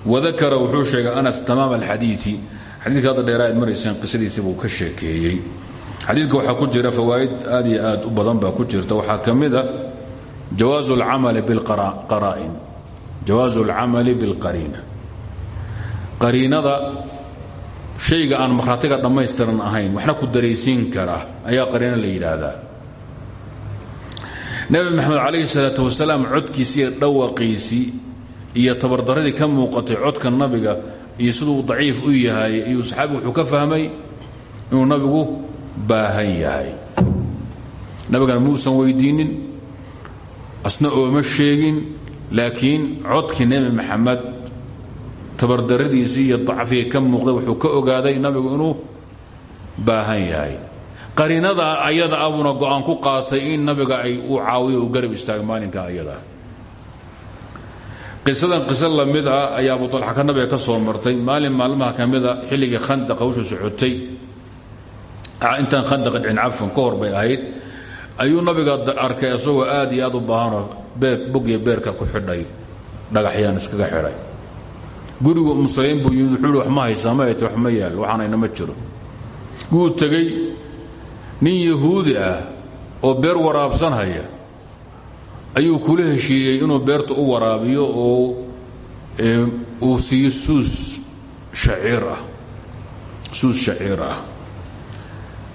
Wadakara wuxuu sheegay anas tamaam alxadiii xadiidka hadda dheeraa ad marayseen qisadiisi buu ka sheekeeyey. Xadiidka waxaa ku jira fawaa'id aad iyo aad u badan baa ku jirta. Waxaa ka mida jawaazu اlcamali biاlqaraa'in jawaazu اlcamali biاlqariina qariinada shayga aan makhraatiga dhammaystiran ahayn waxna ku daraysiin kara ayaa qariino la yidhaahdaa nebi maxamed calayhi salaatu wasalaam codkiisii iyo dhawaqiisii iyo tabardaradii ka muuqatay codka nabiga iyo siduu daciif u yahay iyo saxaabigu wuxuu ka fahmay inuu nabigu baahan yahay nabigana muusan weydiinnin asna ooma sheegin laakiin codkii nebi maxamed tabardaradiisii iyo dacfiga ka muuqday wuxuu ka ogaaday nabigu inuu baahan yahay. Qariinadaa ayada abuna go'aan ku qaatay in nabiga ay uu caawiyo uu garab istaagay maalinka ayadaa qisadan qiso la mid ah ayaa abu alxa ka nabiga ka soo martay. Maalin maalmaha ka mida xilligii khandaq hawsha socotay. Intaan khandaq dhicin cafan ka bay ahayd ayuu nabiga arkay isagoo aad iyo aad u baahanoo bogya beerka ku xidhay dhagaxyaan iskaga xidhay. Gurigu musaliin buu yimid wuxuu wax ma haysaa ma wax ma yaal waxaanayna ma jiro. Wuu tegey nin yahuudi ah oo beer waraabsanhaya ayuu kula heshiiyey inuu beerta u waraabiyo oo uu siiyo suus haciir ah suus shaciir ah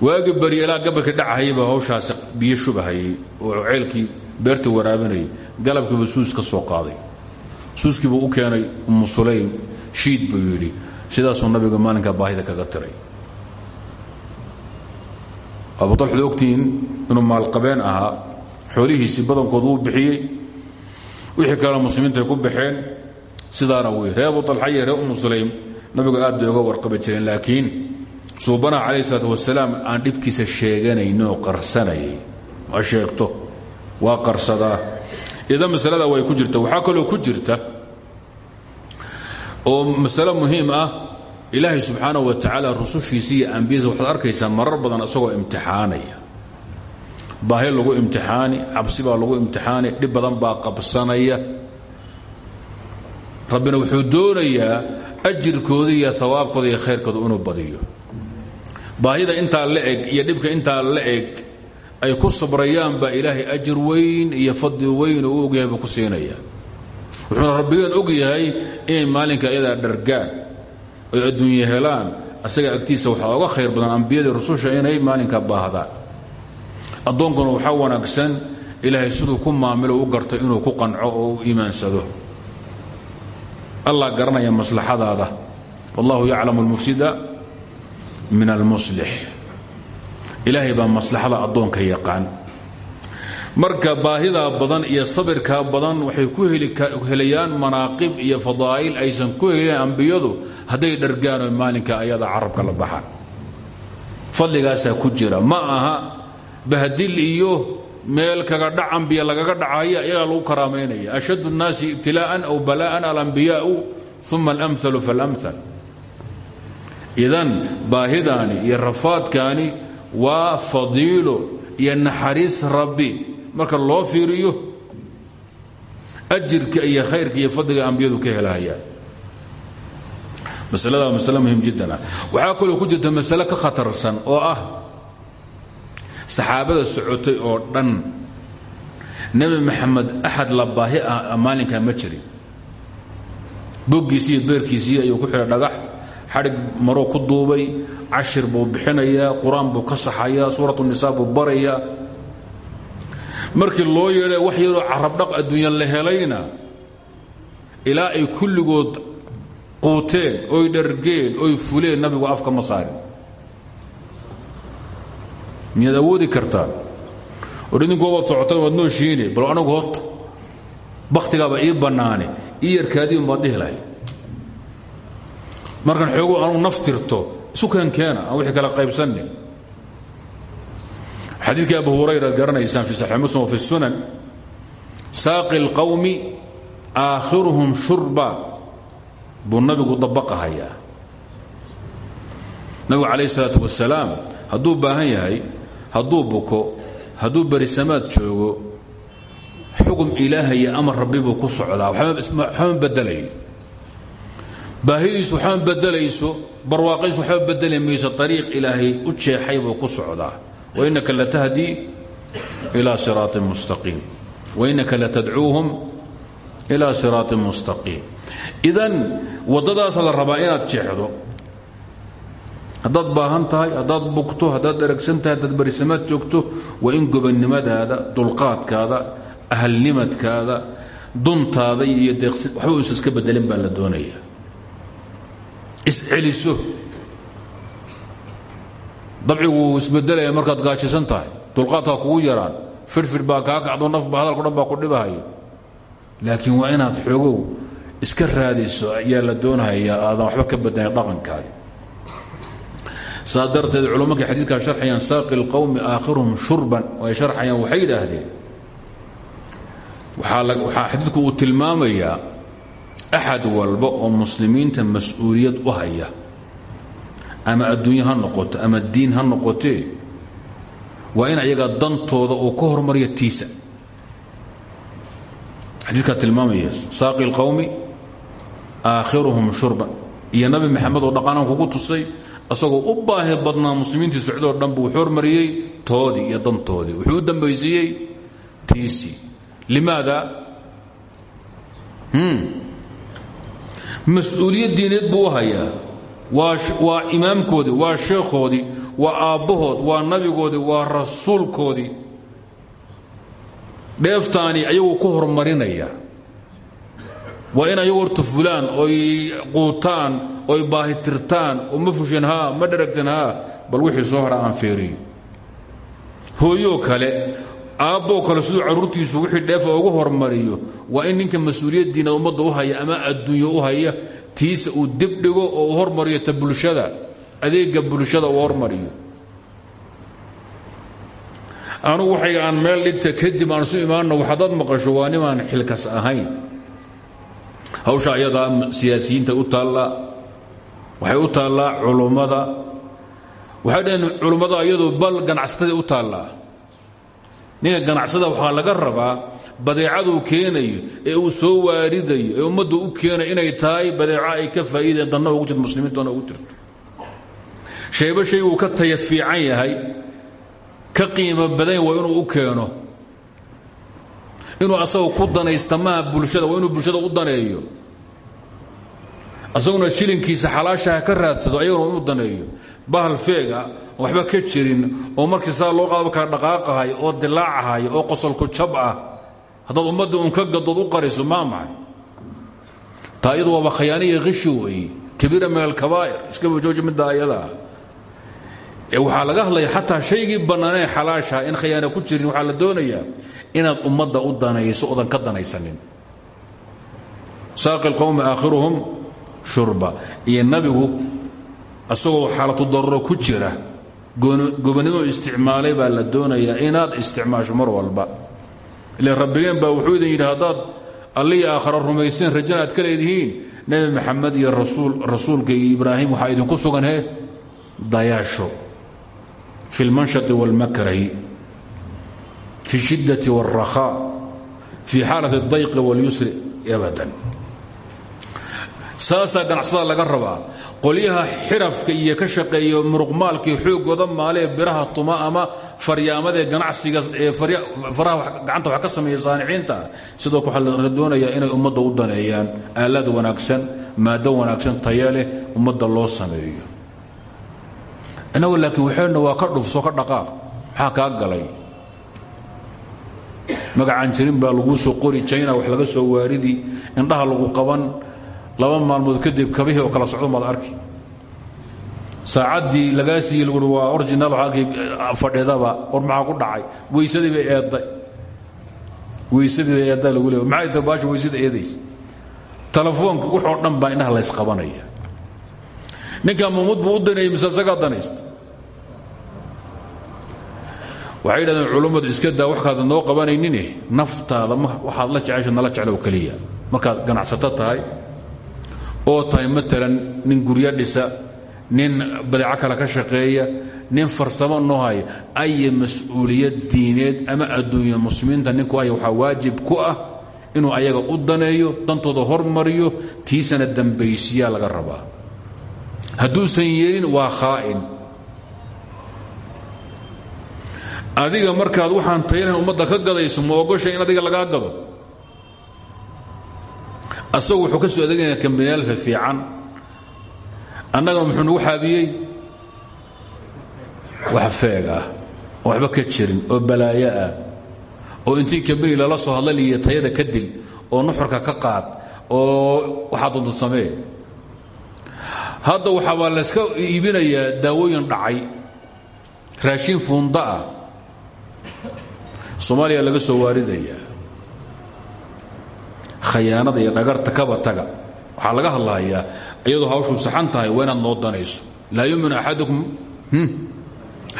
waagi bari ilaa gabalka dhacahayay baa hawshaasi biyo shubahayay oo ceelkii beerta waraabinayay galabkiiba suus soo qaaday. Suuskiibuu u keenay umu shiid buu yidhi sidaasuu nabiga maalinkaa baahida kaga tiray. Abualxud ogtihiin inuu maalqabeen ahaa xoolihiisii badankood wuu bixiyey. Wixii kalena muslimiintaay ku baxeen sidaana ree abu alxa iyo umu sulaym nabigu aad bay uga warqabi jireen laakiin suubanaha calayh isalaat wasalaam aan dhibkiisa sheeganayninoo qarsanayay ma sheegto? Waa qarsadaa. Idan masalada way ku jirta. Waxaa kaloo ku jirta oo masalo muhiim ah ilaahay subxaanahu wa tacaala rusushiisa iyo ambiyadiisa waxaad marar badan isagoo imtixaanaya. Baahi lagu imtixaani cabsi lagu imtixaani dhib badan baa qabsanaya. Rabbina wuxuu doonayaa ajirkooda iyo awaabkooda iyo khayrkooda inuu badiyo baahida intaa la eg iyo dhibka intaa la eg ay ku sabrayaan baa ilaahay ajir weyn iyo fadli weyn oo u ogyahay buu ku siinaya wuxuuna rabbigeen og yahay inay maalinka iyadaa dhargaan oy adduunye helaan asaga agtiisa waxaa oga khayr badan ambiyadii rususha inay maalinka baahdaan. Addoonkuna waxaa wanaagsan ilaahay siduu ku maamilo u garto inuu ku qanco oo u iimaansado allah garanaya maslaxadaada. Wallahu yaclamu almufsida min almuslix. Ilaahay baa maslaxada addoonka yaqaan. Marka baahidaa badan iyo sabirkaa badan waxay ku helayaan manaaqib iyo fadaa'il aysan ku helin ambiyadu hadday dhargaano maalinka ayada carabka la baxaan fadligaasaa ku jira. Ma aha bahdil iyo meel kaga dhac ambiya lagaga dhacaya iyagaa lagu karaamaynaya ashaddu nnaasi ibtilaa'an aw balaa'an alambiyaau uma alamhalu faalamhal idan baahidaani iyo rafaadkaani waa fadiilo iyo naxariis rabbi. Marka loo fiiriyo ajirka iyo khayrka iyo fadliga ambiyadu ka helahayaan masalada waa masale muhiim jiddan ah. Ku jirta masale ka khatarsan oo ah saxaabada socotay oo dhan nebi maxamed axad la baahi ah maalinkaa ma beerkiisii ayuu ku xidhay dhagax xadhig maruu ku duubay cashir buu bixinayaa qur'aan buu ka saxayaa suuratu nisaa buu barayaa markii loo yeedhay wax yaroo carabdhaq adduunya la helayna ilaa ay kulligood quuteen oy dhargeen oy fuleen nabigu afka ma saarin. Miyaad awoodi kartaa? Or idinku waad socotaan bal anagu horta bakhtigaaba ii bannaane ii yarkaadiin baad dhihi markan xoogow anuu naf tirto sukan keena aan wixii kala qaybsannin xadiidkii abu hurayra ad fi saxii muslim wa fi sunan saaqi اlqawmi aakhiruhum shurba. Buu nabigu dabaqahayaa nabigu calayh isalaatu wasalaam hadduu baahan yahay hadduu buko hadduu berisamaad joogo xukun ilaaha iyo amar rabbi ku socdaa. Waxma bedelayo baahidiisu waxma bedelayso barwaaqaysu waxba bedeli mayso ariiq ilaahay u jeexay buu ku socdaa. Wainaka latahdii ilaa siraaطin mustaqiim wainaka latadcuuhum ilaa siraaطin mustaqiim idan waddadaasa la rabaa inaad jeexdo. Haddaad baahan tahay haddaad bugto haddaad eragsan tahay haddaad berisamaad joogto waa in gobonnimadaada dulqaadkaada ahalnimadkaada duntaada iyo deeqsi waxba uusa iska bedelin baa la doonaya isceliso. Dabcigu wuu markaad gaajisan tahay. Dulqaadkaa kugu yaraan. Firfir baa kaa kacdo nafba hadalko dhan baa ku dhibahaya laakiin waa inaad xoogow iska raadiso ayaa la doonahaya aadan waxba ka bedelin dhaqankaadi. Saa darteed culamakay xadiidkaa sharxayaan saaqi اlqowmi aakhiruhum shurban. Ay sharxayaan waxay yidhaahdeen. Waxaa xadiidku uu tilmaamayaa axad walba oo muslimiinta mas'uuliyad u haya ama adduunye ha noqoto ama diin ha noqotee waa in ayaga dantooda uu ka hormariya tiisa xadiidkaa tilmaamaya saaqi اlqowmi aakhiruhum shurban iyo nabi maxamed oo dhaqanaan kugu tusay asagoo u baahi badnaa muslimiintii socdoo dhan buu wuxuu hormariyey toodii iyo dantoodii wuxuu u dambaysiiyey tiisii limaada mas'uuliyad diineed buu u hayaa. Waa imaamkoodii waa sheekhoodii waa aabbahood waa nabigoodii waa rasuulkoodii dheeftaani ayagu ku hormarinaya waa in ayagu horta fulaan oy quutaan oy baahitirtaan oo ma fushan haa ma dharagtan haa. Bal wixii soo hara aan feeriyo. Hooyoo kale aabboo kale siduu carruurtiisu wixii dheefa ugu hormariyo waa in ninka mas'uuliyaddiina ummadda u haya ama adduunyo u haya tiisa uu dibdhigo oo hormariyo ta adeega bulshada uu hormariyo. Anugu waxay aan meel dhigta kadib aan isu imaanno waxadaad maqasho waa nimaan xilkas ahayn. Hawsha ayadaa siyaasiyiinta u taallaa waxay u taallaa culummada waxay dhaheen culummada iyadu bal ganacsatada u taallaa ninka ganacsada waxaa laga rabaa badeecaduu keenayo ee uu soo waaridayo ee ummaddu u keenayo inay tahay badeeco ay ka faa'iideen danna ugu jirto muslimiintana ugu jirto. Shayba shay uu ka taya fiican yahay ka qiimo badan waa inuu u keeno inuu asagoo ku danaysta maaha bulshada waa inuu bulshada u daneeyo. Asaguna shilinkiisa xalaashaha ka raadsado ayaguna inuu daneeyo. Bahal feega waxba ka jirin oo markii saa loo qaado kala dhaqaaqahay oo dilaacahay oo qosolku jab ah haddaad ummadda uun ka gadood u qariso maa maxay taa iyadu waaba khayaaniya khishi weeye kabiira min alkabaa'ir iskaba jooji midda ayada. Ee waxaa laga hadlaya xataa shaygii bannaanee xalaashaha in khayaana ku jirin waxaa la doonayaa inaad ummadda u danayso odan ka danaysanin. Saaqi lqowmi aakhiruhum shurba. Iyo nabigu isagoo xaalatu daruro ku jira gobonnimo isticmaalay baa la doonayaa inaad isticmaasho mar walba ilan rabbigeen baa wuxuu idin yidhi haddaad allihii aakhara rumayseen rajana aad ka leedihiin nebi maxamed iyo rasuulka iyo ibraahim waxaa idinku sugan he dayaasho fi اlmanshati wاlmakrahi fi الشhidaةi wالrakhaa fi xaalaة الdayqi wاlyusri abadan saasaa ganacsatada laga rabaa qolyaha xirafka iyo ka shaqeeya muruqmaalkii xoogooda maalee biraha tuma ama faryaamadee ganacsiga faraha gacanta wax ka sameeya saaniciinta sidoo waxaa la inay ummadda u daneeyaan aalad wanaagsan maado wanaagsan taya leh ummadda loo sameeyo. Innagu laakiin waxeenna waa ka dhufso ka dhaqaaq maxaa kaa galay. Magacaan jirin baa laguu soo qori jayna wax laga soo waaridi indhaha lagu qaban laba maalmood kadib kabihii oo kala socdo maad arki. Saacaddii lagaa siiyey lagui waa orginal halkii fadhidaba war maxaa ku dhacay? Weysadii bay eedday weysadii bay eedda lagu leey maxay tahay baasha weysada eedaysa telefoonka wuxoo dhan baa indhaha laysqabanaya ninkaa mamud buu u daneeyey mise isagaa danaysta waxay yidhahdeen culummadu iska daa waxkaada noo qabanaynine naftaada waxaad la jecesha nala jeclow keliya. Markaad ganacsato tahay oo tahay maalan nin guryo dhisa nin badeeco kale ka shaqeeya nin farsamo noo haya aya mas'uuliyad diineed ama adduunya muslimiinta ninku aya waxaa waajib ku ah inuu ayaga u daneeyo dantooda hormariyo tiisana dambaysiyaa laga rabaa. Hadduusan yeelin waa khaa'in. Adiga markaad waxaan taylahan ummadda ka gadayso ma ogosha in adiga lagaa gado asagu wuxuu ka soo adeegaya kambaniyaalka fiican. Annaga muxuu nagu xaabiyey wax feeg ah waxba ka jirin oo balaayo ah oo intii kambani lala soo hadla tayada ka dil oo nuxurka ka qaad oo waxaa doonta samee. Hadda waxaabaa layska iibinayaa daawooyin dhacay raashin fuunda ah. Soomaaliya laga soo waaridaya khayaanada iyo dhagarta kaba taga. Waxaa laga hadlahayaa iyadoo hawshuu saxan tahay waa inaad noo danayso laa yuuminu axadukum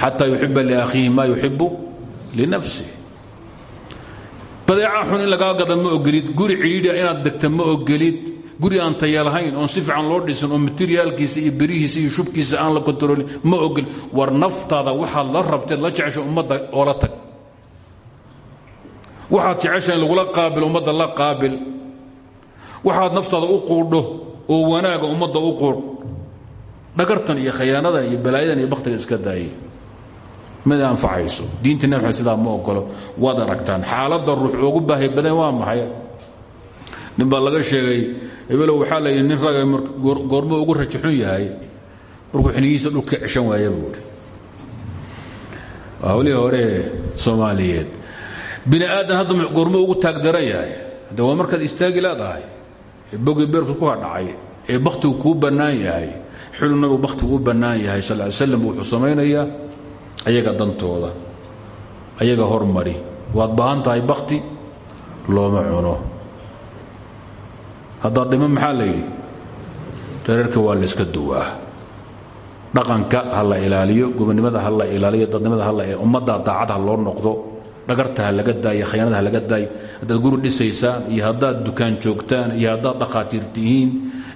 xataa yuxiba liakhiihi maa yuxibu linafsih badeeca xun in lagaa gada guri cidhiidha inaad degta ma guri aan taya lahayn oon si fiican loo dhisin oo materiyaalkiisa iyo berihiisa iyo shubkiisa aan la kontaroolin ma ogolid. War naftaada waxaad la rabteed la jecesha ummadda oola tag waxaad jecesha in lagula qaabil ummadda la qaabil. Waxaad naftaada u quudho oo wanaaga ummadda u quudh dhagartan iyo khayaanadan iyo balaayadan iyo bakhtiga iska daayay mid anfacayso diinta nabi maxamed ma ogolo waad aragtaan. Xaaladda ruux ugu baahay badan waa maxay? Nin baa laga sheegay hebelow waxaa la yidhi nin raga goormo ugu rajo xun yahay. Markuu xiligiisa dhulka ceshan waaya buuri waa hore soomaaliyeed bini aadan hadda goormo ugu taagdaran yahay de istaagi leedahay ee bogi beerku ku hadhacay ee bakhtigu kuu bannaan yahay xulu nabigu bakhtigu u bannaan yahay wuxuu samaynayaa ayaga dantooda ayaga hormari. Waad baahan tahay looma cuno. Haddaad dhimo maxaa la waa layska duwaa. Dhaqanka ha la ilaaliyo gobonnimada ha la ilaaliyo dadnimada ummadda daacad ha loo noqdo dhagarta ha laga daayo khayaanada ha laga daayo haddaad guri dhisaysaan iyo haddaad dukaan joogtaan iyo haddaad dhakhaatiir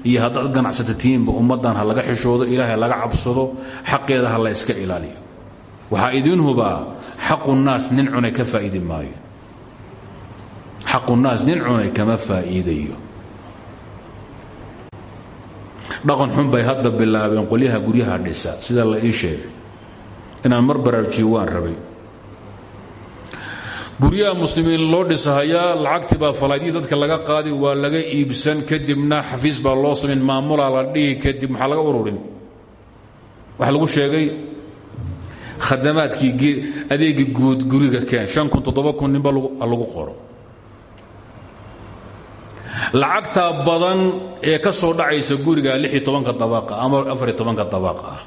iyo haddaad ganacsata tihiinba ummaddan ha laga xishoodo ilaahay ha laga cabsado xaqeeda ha la iska ilaaliyo. Waxaa idiin hubaa xaqu naas nin cunay ka faa'iidi maayo. Xaqu naas nin cunay kama faa'iidayo. Dhaqan xun bay hadda bilaabeen qolyaha guryaha dhisa sida la ii sheegay. Inaan mar baraarujiyo waan rabay guryaha muslimiin loo dhisahayaa lacagtii baa falaydii dadka laga qaadi waa laga iibsan. Kadibna xafiis baa loo samayn maamulaa la dhihi kadib maxaa laga ururin? Waxaa lagu sheegay? Khadamaadkii adeegii guud guriga keen an kun toddoba kun ninba lagu qoro. Lacagtaa badan ee ka soo dhacaysa guriga lixi tobanka dabaqa ama afari tobanka dabaqa ah.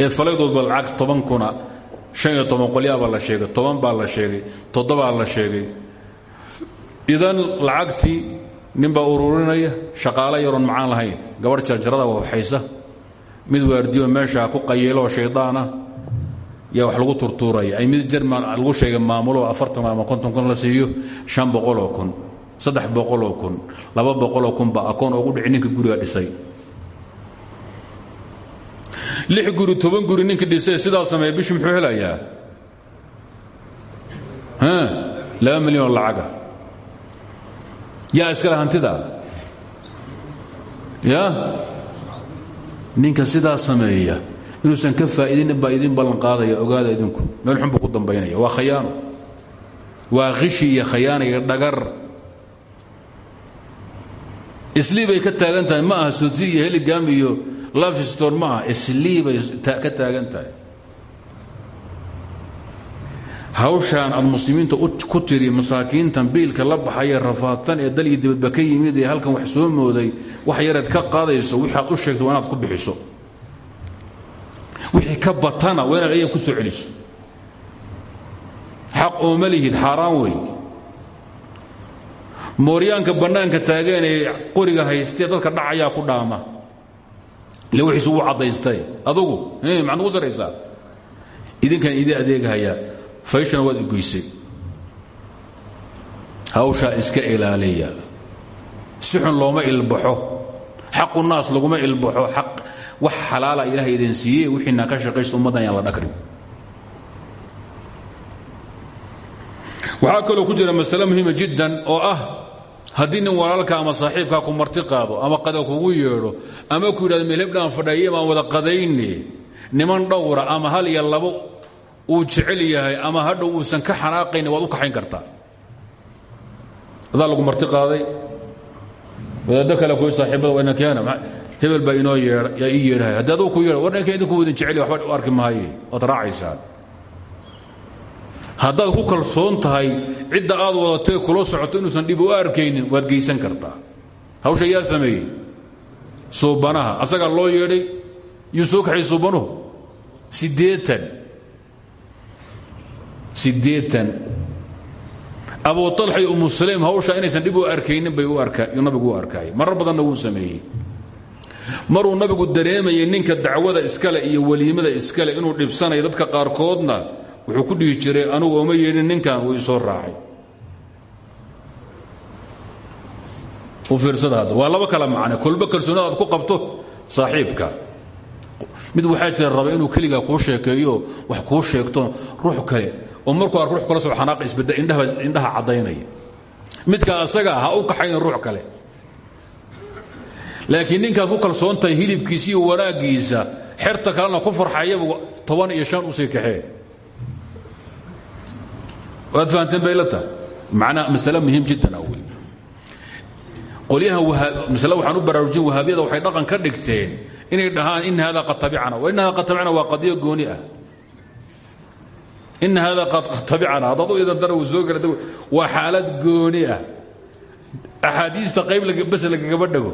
Ee falaydoodba lacag toban kuna shan iyo toban qolyaabaa la sheegay toban baa la sheegay toddobaa la sheegay. Idan lacagtii ninbaa ururinaya shaqaalo yaroon macaan lahayn. Gabarh jarjarada waxaysa. Mid waardiyo meeshaa ku qayeeloo shaydaana yaa wax lagu turtuuraya. Ay mid jerman lagu sheegay maamulo afartan ama konton kun la siiyo shan boqoloo kun saddex boqoloo kun laba boqoloo kun baa akoon ugu dhici ninka guriga dhisay lix guri toban guri ninka dhisay sidaa sameeya bishii muxuu helayaa? Laba milyan lacaga. Yaa iskale hantida? Ya ninka sidaa sameeya inuusan ka faa'iidinin baa idin qaadaya ogaada idinku. Meel xun buu dambaynaya. Waa khayaano waa khishi iyo khayaana iyo dhagar. Islii bay ka taagan ma aha soti iyo heligam iyo lafiston ma aha islii bay ka taagan tahay. Hawshaan aad muslimiinta ku tiri masaakiintan biilka la baxaya rafaadsan ee dal iyo dibadba ka yimid ee halkan wax soo mooday wax yareed ka qaadayso wixaad u sheegto waa inaad ku bixiso. Wixii ka batana waa inaad ayaga ku soo celiso. Xaq ooma lihid xaaraan wey. Mooryaanka bannaanka taageen ee qoriga haystee dadka dhacayaa ku dhaama ile wixiisu wuu caddaystay. Adugu maxaad ugu saraysaa? Idinkan idin adeegahayaa fayshana waad igoysay hawshaa iska ilaaliya. Si xun looma ilbaxo. Xaqu naas laguma ilbaxo. Aq wax xalaala ilaahay idin siiyey wixiina ka shaqaysta ummaddan yaan la dhakrin. Waxaa kaloo ku jira masale muhiima jiddan oo ah haddii nin walaalka ama saaxiibkaa ku marti qaado ama qada kugu yeedho ama ku yidhahdo meelhebdhaan fadhaye baan wada qadayne niman dhowra ama hal iyo labo uu jecel yahay ama hadhow uusan ka xanaaqayn waad u kaxayn kartaa. Adaa lagu marti qaaday wadaaddo kale kuwi saaxiibada waa keena hebel baa inoo yaa ii yeedhahay. Haddii aduu ku yeedha war ninka idinku wadin jecel waxba u arki maaye waad raacaysaan haddaad ku kalsoon tahay cidda aad wadatee kula socoto inuusan dhib u arkaynin waad geysan kartaa. Hawsha yaa sameeyey. Suubanaha asagaa loo yeedhay yuu soo kaxay suubanuhu? Siddeetan. Siddeetan. Abu talxa iyo umu saleem hawshaa inaysan dhib u arkaynin bay nabigu u arkaayay marar badanna wuu sameeyey. Maruu nabigu dareemayay ninka dacwada iskale iyo weliimada iskale inuu dhibsanayo dadka qaarkoodna wuxuu ku dhihi jiray anugu oma yeedhin ninkan wuu isoo raacay. U fiirsada hadda. Waa laba kala macne. Kolba kalsoonida aad ku qabto saaxiibka. Mid waxaa jira raba inuu keligaa kuu sheekeeyo wax kuu sheegto ruux kale. Oo markuu ar ruux kala soo xanaaq isbadda indhaha caddaynaya. Midka asaga ha u kaxaynin ruux kale. Laakiin ninkaad ku kalsoon tahay hilibkiisa iyo wanaaggiisa xerta kalena ku farxayaba toban iyo shan u sii kaxee waad fahanteen bay la tahay? Macnaa masale muhiim jiddan ah wey qolyaha masale waxaan u baraarujin wahaabiyada waxay dhaqan ka dhigteen inay dhahaan in hada qad tabicana. In hada qad tabicana waa qadiyo gooni ah. In hada qad tabicana. Haddad u idan dara uu soo gala waa xaalad gooni ah. Axaadiista qayb bas lagagaba dhago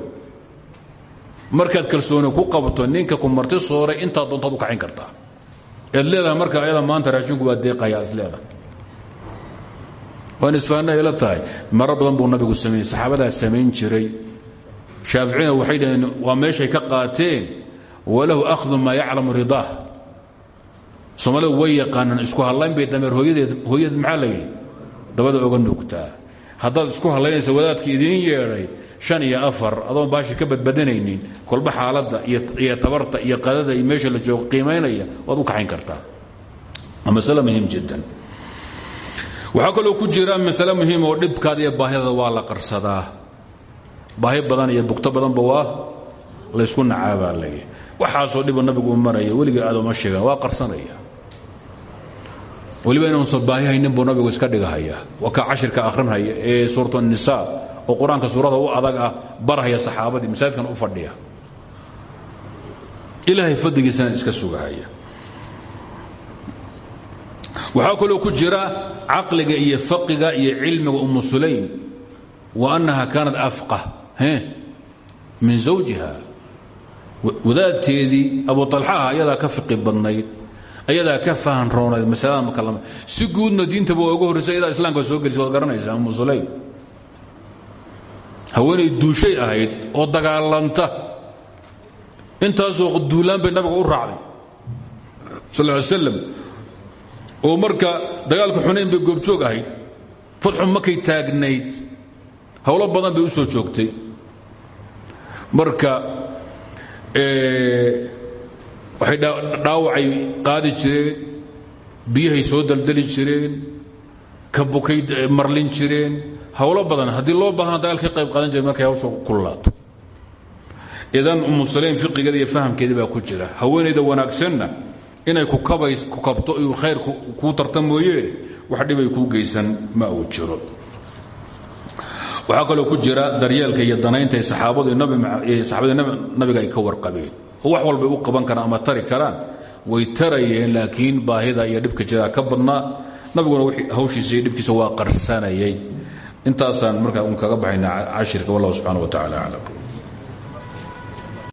markaad kalsooni ku qabto ninka ku marti sooray intaad doontaad u kaxin kartaa. Ead leedahay marka ayada maanta raashinku waa deeqaya is leedahay waan isfahanna ila tahay. Marar badan buu nabigu sameeyey saxaabadaa samayn jiray. Shaaficina waxay dhaheen meeshay ka qaateen? Walahu akhdu maa yaclamu ridaah. Soomaalida way yaqaanaan isku hallayn bay dameer hooyadeed hooyadeed maxaa la dabada oga nuugtaa. Haddaad isku hallaynaysa wadaadka idiin yeedhay shan iyo afar adoon baashi ka badbadanaynin kolba xaaladda iyo tabarta iyo qadada iyo meesha la joogo qiimaynaya waad u kaxayn kartaa. Waa masale jiddan waxaa kaloo ku jira masale muhiim oo dhibkaada iyo baahidada waa la qarsadaa. Baahi badan iyo bugto badanba waa laysku nacaabaa lay waxaasoo dhibu nabigu u maraya weligii aadoma sheegan waa qarsanaya. Weliba inuusan baahi haynin buu nabigu iska dhigahaya waa ka cashirka akhrinhaya ee suuratu nisaa oo qur'aanka suurada u adag ah barhaya saxaabadii masaajidkan u fadhiya. Ilaahay fadligiisana iska sugahaya waxaa kaloo ku jira caqliga iyo faqiga iyo cilmiga umu sulaym wa annaha kaanat afqah min zawjiha. Wadaadteedii abu alxaha ayadaa ka fiqi badnayd ayadaa ka fahan roonayd masalada makalama si guudna diintaba waa uga horraysa ayadaa islaamka soo gelisay waad garanaysaa umu sulaym. Haweenay duushay ahayd oo dagaalanta. Intaasoo duulaan bay nabiga u raacday. Sal ly slam oo marka dagaalka xunayn bay goobjoog ahayd fatxu markay taagnayd howlo badan bay u soo joogtay. Marka waxay dhaawacay qaadi jireen biyahay soo daldali jireen kabukay marlin jireen howlo badan. Haddii loo baahna dagaalkay qayb qaadan jireen markay hawsha kululaato. Idan umu saleym fiqigeeda iyo fahamkeedii baa ku jira. Haweenayda wanaagsanna inay ku kabto iyo khayr kuu tarta mooyeen wax dhibay kuu geysan ma uu jiro. Waxaa kaloo ku jira daryeelka iyo danaynta saxaabadu saxaabada nabiga ay ka warqabeen. Wax walbay u qaban karaan ama tari karaan way tarayeen laakiin baahida iyo dhibka jiraa ka badnaa nabiguna hawshiisa iyo dhibkiisa waa qarsanayay. Intaasaan markaa un kaga baxayna cashirka wallahu subxana wa tacala aclam